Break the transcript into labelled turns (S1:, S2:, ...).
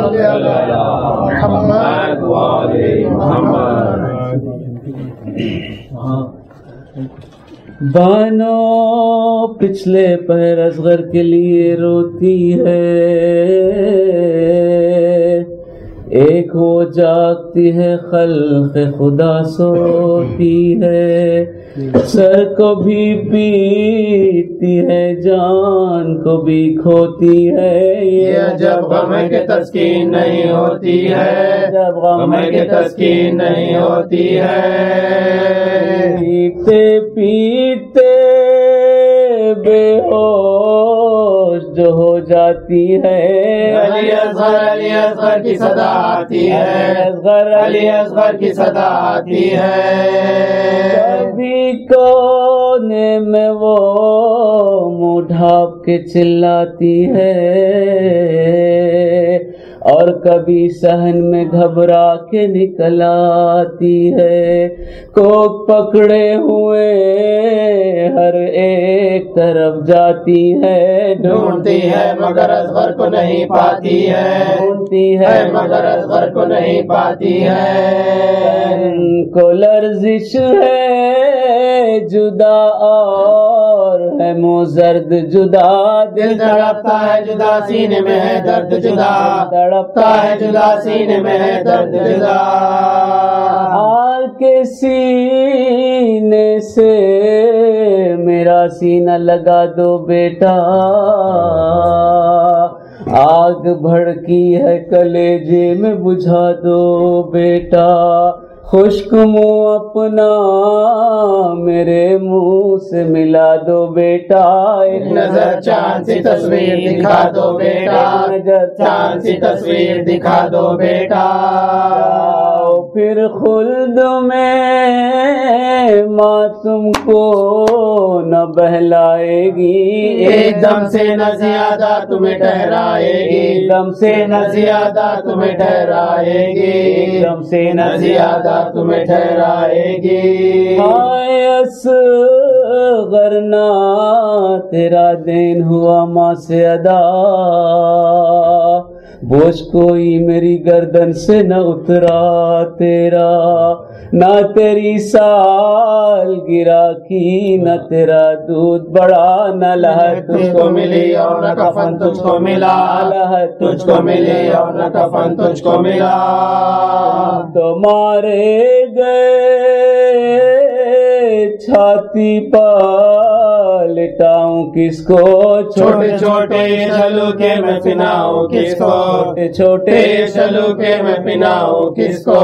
S1: صل على محمد وآل محمد۔
S2: بانو پچھلے پہر اصغر کے لیے روتی ہے۔ ایک ہو جاگتی ہے خلق خدا سوتی ہے۔ سر کو بھی پیتی ہے جان کو بھی کھوتی ہے۔
S1: یہ جب غم کے تسکین نہیں ہوتی ہے۔
S2: جب
S1: غم کے تسکین نہیں ہوتی ہے۔
S2: پیتے پیتے بے ہوش جو ہو جاتی ہے۔
S1: علی اصغر علی اصغر کی صدا آتی ہے۔
S2: اصغر
S1: علی اصغر کی صدا آتی ہے۔
S2: کبھی کونے میں وہ منہ ڈھانپ کے چلاتی ہے۔ اور کبھی سہن میں گھبرا کے نکل آتی ہے۔ کوک پکڑے ہوئے ہر ایک طرف جاتی ہے۔
S1: ڈھونڈتی ہے مگر اصغر کو نہیں پاتی ہے۔
S2: ڈھونڈتی
S1: ہے مگر اصغر کو نہیں پاتی ہے۔
S2: کو لرزش ہے۔ جدا اور ہے موزرد جدا،
S1: دل تڑپتا ہے جدا، سینے میں ہے درد جدا۔
S2: تڑپتا
S1: ہے جدا، سینے میں ہے درد جدا۔
S2: آر کے سینے سے میرا سینہ لگا دو بیٹا۔ آگ بھڑکی ہے کلیجے میں، بجھا دو بیٹا۔ خشک منہ اپنا، میرے منہ سے ملا دو بیٹا، ایک
S1: نظر چاند سی تصویر دکھا دو بیٹا
S2: نظر
S1: چاند سی تصویر دکھا دو بیٹا۔
S2: پھر خلد میں ماں تم کو نہ بہلائے گی،
S1: ایک دم سے نہ زیادہ تمہیں ٹھہرائے گی۔
S2: دم سے
S1: نہ زیادہ تمہیں ٹھہرائے گی
S2: ایک دم سے
S1: نہ زیادہ تمہیں ٹھہرائے گی
S2: ہائے اصغرنا تیرا دین ہوا ماں سے ادا۔ بوجھ کوئی میری گردن سے نہ اترا تیرا نہ تیری سال گرا کی نہ تیرا دودھ بڑا نہ لہر
S1: تجھ کو ملی اور نہ کفن تجھ کو ملا۔
S2: لہر
S1: تجھ کو ملی اور نہ کفن تجھ کو ملا۔
S2: تو مارے گئے۔ چھاتی پالٹاؤں کس کو؟
S1: چھوٹے چھوٹے چلو کے میں پناؤں کس کو؟
S2: چھوٹے چھوٹے
S1: چلو کے میں پناؤں کس کو؟